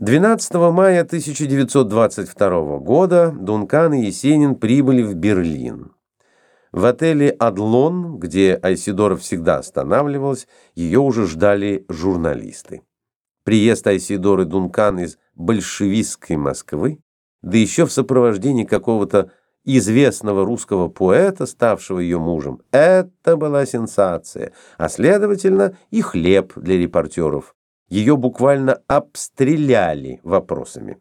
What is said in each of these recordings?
12 мая 1922 года Дункан и Есенин прибыли в Берлин. В отеле «Адлон», где Айсидора всегда останавливалась, ее уже ждали журналисты. Приезд Айсидоры Дункан из большевистской Москвы, да еще в сопровождении какого-то известного русского поэта, ставшего ее мужем, это была сенсация, а следовательно и хлеб для репортеров ее буквально обстреляли вопросами.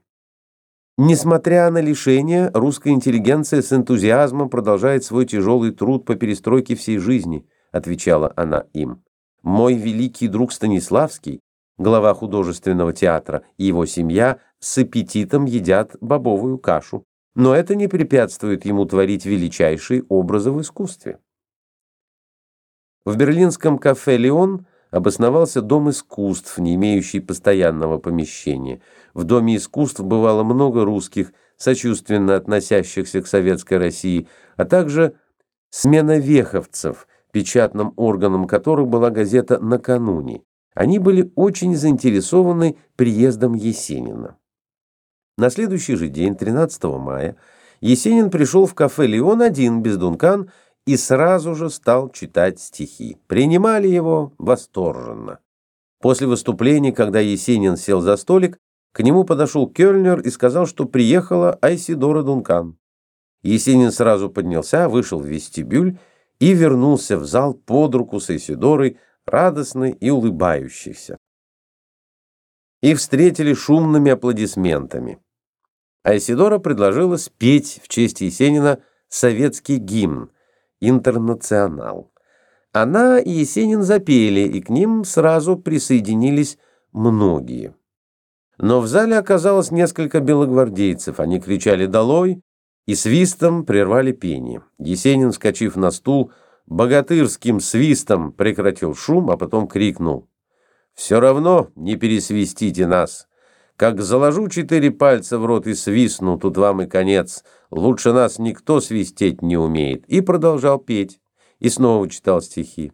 Несмотря на лишения, русская интеллигенция с энтузиазмом продолжает свой тяжелый труд по перестройке всей жизни, отвечала она им. Мой великий друг Станиславский, глава художественного театра, и его семья с аппетитом едят бобовую кашу, но это не препятствует ему творить величайшие образы в искусстве. В берлинском кафе «Леон» обосновался Дом искусств, не имеющий постоянного помещения. В Доме искусств бывало много русских, сочувственно относящихся к советской России, а также смена веховцев, печатным органом которых была газета «Накануне». Они были очень заинтересованы приездом Есенина. На следующий же день, 13 мая, Есенин пришел в кафе «Леон» один, без Дункан, и сразу же стал читать стихи. Принимали его восторженно. После выступления, когда Есенин сел за столик, к нему подошел Кёльнер и сказал, что приехала Айсидора Дункан. Есенин сразу поднялся, вышел в вестибюль и вернулся в зал под руку с Айсидорой, радостной и улыбающейся. Их встретили шумными аплодисментами. Айсидора предложила спеть в честь Есенина советский гимн, «Интернационал». Она и Есенин запели, и к ним сразу присоединились многие. Но в зале оказалось несколько белогвардейцев. Они кричали «Долой!» и свистом прервали пение. Есенин, вскочив на стул, богатырским свистом прекратил шум, а потом крикнул «Все равно не пересвистите нас!» Как заложу четыре пальца в рот и свистну, тут вам и конец. Лучше нас никто свистеть не умеет. И продолжал петь. И снова читал стихи.